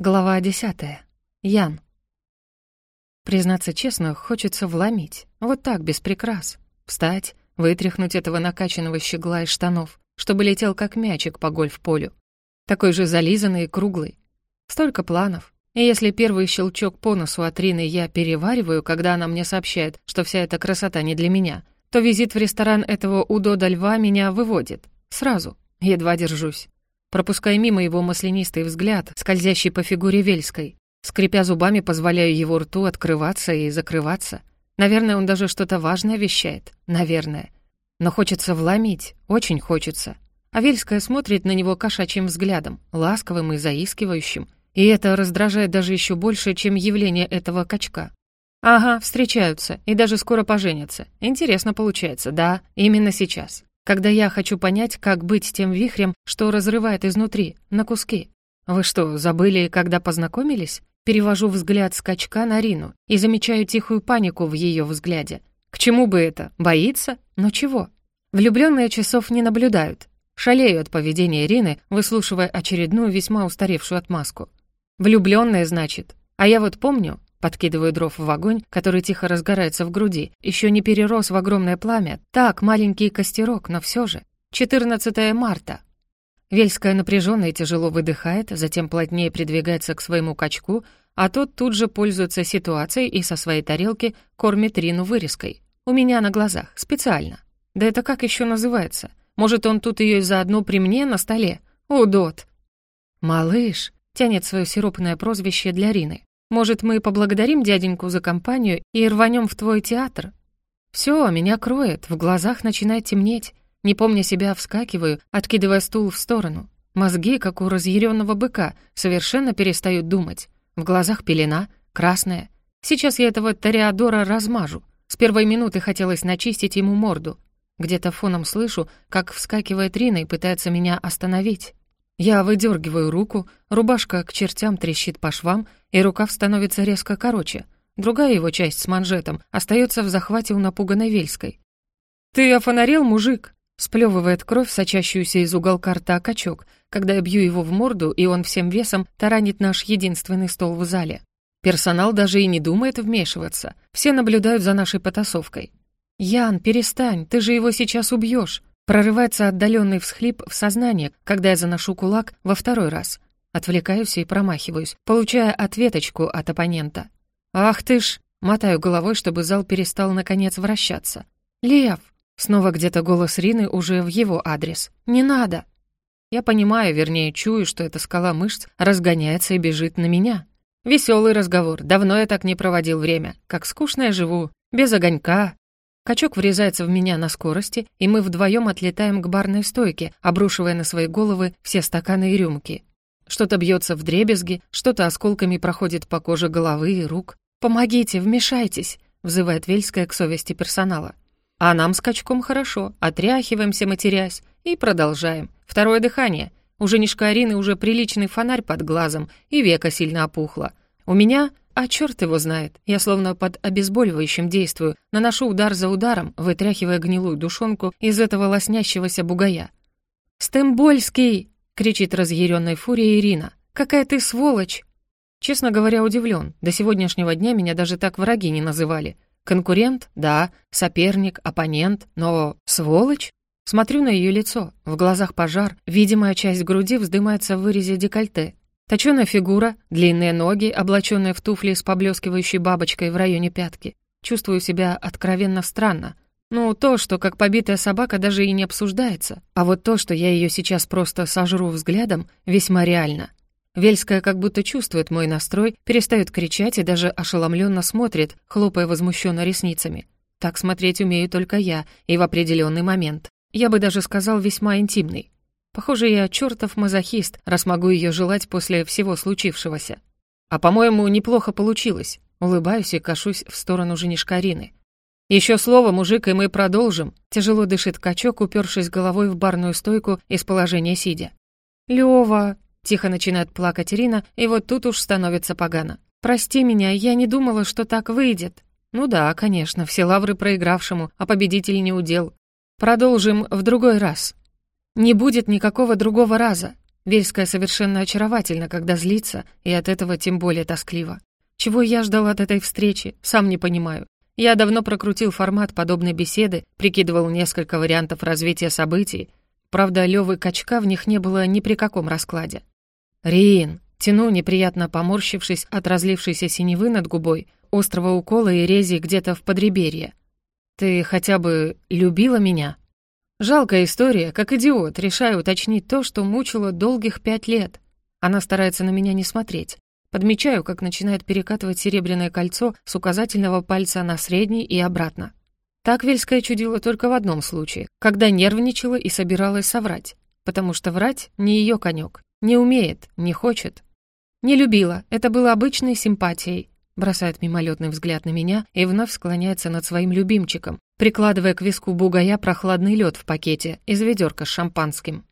Глава десятая. Ян. Признаться честно, хочется вломить. Вот так, без прикрас. Встать, вытряхнуть этого накачанного щегла из штанов, чтобы летел как мячик по гольф-полю. Такой же зализанный и круглый. Столько планов. И если первый щелчок по носу от Рины я перевариваю, когда она мне сообщает, что вся эта красота не для меня, то визит в ресторан этого Удода Льва меня выводит. Сразу. Едва держусь пропуская мимо его маслянистый взгляд, скользящий по фигуре Вельской. Скрипя зубами, позволяю его рту открываться и закрываться. Наверное, он даже что-то важное вещает. Наверное. Но хочется вломить, очень хочется. А Вельская смотрит на него кошачьим взглядом, ласковым и заискивающим. И это раздражает даже еще больше, чем явление этого качка. Ага, встречаются, и даже скоро поженятся. Интересно получается, да, именно сейчас когда я хочу понять, как быть тем вихрем, что разрывает изнутри, на куски. Вы что, забыли, когда познакомились? Перевожу взгляд скачка на Рину и замечаю тихую панику в ее взгляде. К чему бы это? Боится? Но чего? Влюбленные часов не наблюдают. Шалею от поведения Рины, выслушивая очередную весьма устаревшую отмазку. Влюбленные, значит. А я вот помню, Подкидываю дров в огонь, который тихо разгорается в груди. Еще не перерос в огромное пламя. Так, маленький костерок, но все же. 14 марта. Вельская напряженно и тяжело выдыхает, затем плотнее придвигается к своему качку, а тот тут же пользуется ситуацией и со своей тарелки кормит Рину вырезкой. У меня на глазах, специально. Да это как еще называется? Может, он тут ее заодно при мне на столе? Удот. «Малыш», — тянет свое сиропное прозвище для Рины. Может, мы поблагодарим дяденьку за компанию и рванем в твой театр? Все, меня кроет, в глазах начинает темнеть. Не помня себя, вскакиваю, откидывая стул в сторону. Мозги, как у разъяренного быка, совершенно перестают думать. В глазах пелена, красная. Сейчас я этого Тореадора размажу. С первой минуты хотелось начистить ему морду. Где-то фоном слышу, как вскакивает Рина и пытается меня остановить. Я выдергиваю руку, рубашка к чертям трещит по швам, и рукав становится резко короче. Другая его часть с манжетом остается в захвате у напуганной Вельской. «Ты офонарил, мужик?» Сплевывает кровь, сочащуюся из уголка рта качок, когда я бью его в морду, и он всем весом таранит наш единственный стол в зале. Персонал даже и не думает вмешиваться. Все наблюдают за нашей потасовкой. «Ян, перестань, ты же его сейчас убьешь!» Прорывается отдаленный всхлип в сознание, когда я заношу кулак во второй раз. Отвлекаюсь и промахиваюсь, получая ответочку от оппонента. «Ах ты ж!» Мотаю головой, чтобы зал перестал наконец вращаться. «Лев!» Снова где-то голос Рины уже в его адрес. «Не надо!» Я понимаю, вернее, чую, что эта скала мышц разгоняется и бежит на меня. Веселый разговор, давно я так не проводил время. Как скучно я живу, без огонька, Качок врезается в меня на скорости, и мы вдвоем отлетаем к барной стойке, обрушивая на свои головы все стаканы и рюмки. Что-то бьется в дребезги, что-то осколками проходит по коже головы и рук. «Помогите, вмешайтесь!» — взывает Вельская к совести персонала. А нам с качком хорошо, отряхиваемся, матерясь, и продолжаем. Второе дыхание. У женишка Арины уже приличный фонарь под глазом, и века сильно опухло. У меня а черт его знает. Я словно под обезболивающим действую, наношу удар за ударом, вытряхивая гнилую душонку из этого лоснящегося бугая. «Стембольский!» — кричит разъяренной фурией Ирина. «Какая ты сволочь!» Честно говоря, удивлен. До сегодняшнего дня меня даже так враги не называли. Конкурент? Да. Соперник, оппонент. Но сволочь? Смотрю на ее лицо. В глазах пожар. Видимая часть груди вздымается в вырезе декольте. Точёная фигура, длинные ноги, облаченные в туфли с поблескивающей бабочкой в районе пятки. Чувствую себя откровенно странно. Ну, то, что как побитая собака даже и не обсуждается. А вот то, что я ее сейчас просто сожру взглядом, весьма реально. Вельская как будто чувствует мой настрой, перестает кричать и даже ошеломленно смотрит, хлопая возмущенно ресницами. Так смотреть умею только я, и в определенный момент. Я бы даже сказал, весьма интимный. Похоже, я чертов мазохист, раз могу ее желать после всего случившегося. А, по-моему, неплохо получилось. Улыбаюсь и кашусь в сторону женишка Рины. Еще слово, мужик, и мы продолжим. Тяжело дышит качок, упершись головой в барную стойку из положения сидя. Лева, тихо начинает плакать Ирина, и вот тут уж становится погано. Прости меня, я не думала, что так выйдет. Ну да, конечно, все лавры проигравшему, а победитель не удел. Продолжим в другой раз. Не будет никакого другого раза. Вельская совершенно очаровательна, когда злится, и от этого тем более тоскливо. Чего я ждал от этой встречи, сам не понимаю. Я давно прокрутил формат подобной беседы, прикидывал несколько вариантов развития событий. Правда, Лёвы Качка в них не было ни при каком раскладе. «Рин!» Тяну, неприятно поморщившись от разлившейся синевы над губой, острого укола и рези где-то в подреберье. «Ты хотя бы любила меня?» Жалкая история, как идиот, решаю уточнить то, что мучило долгих пять лет. Она старается на меня не смотреть. Подмечаю, как начинает перекатывать серебряное кольцо с указательного пальца на средний и обратно. Так Вельская чудила только в одном случае, когда нервничала и собиралась соврать. Потому что врать не ее конек. Не умеет, не хочет. Не любила, это было обычной симпатией бросает мимолетный взгляд на меня и вновь склоняется над своим любимчиком, прикладывая к виску бугая прохладный лед в пакете из ведерка с шампанским.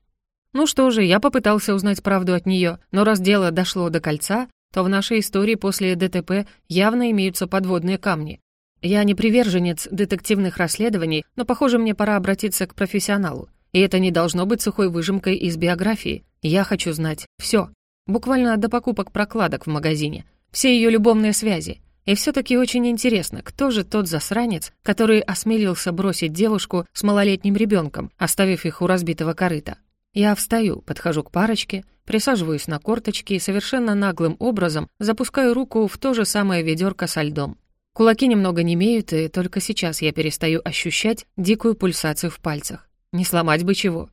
Ну что же, я попытался узнать правду от нее, но раз дело дошло до кольца, то в нашей истории после ДТП явно имеются подводные камни. Я не приверженец детективных расследований, но, похоже, мне пора обратиться к профессионалу. И это не должно быть сухой выжимкой из биографии. Я хочу знать все, Буквально до покупок прокладок в магазине — все ее любовные связи. И все-таки очень интересно, кто же тот засранец, который осмелился бросить девушку с малолетним ребенком, оставив их у разбитого корыта. Я встаю, подхожу к парочке, присаживаюсь на корточки и совершенно наглым образом запускаю руку в то же самое ведерко со льдом. Кулаки немного немеют, и только сейчас я перестаю ощущать дикую пульсацию в пальцах. Не сломать бы чего.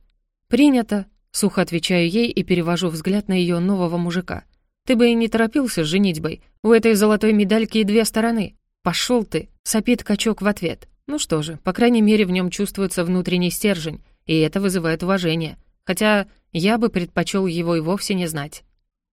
«Принято», — сухо отвечаю ей и перевожу взгляд на ее нового мужика. Ты бы и не торопился с женитьбой. У этой золотой медальки и две стороны. Пошел ты, сопит качок в ответ. Ну что же, по крайней мере, в нем чувствуется внутренний стержень, и это вызывает уважение. Хотя я бы предпочел его и вовсе не знать.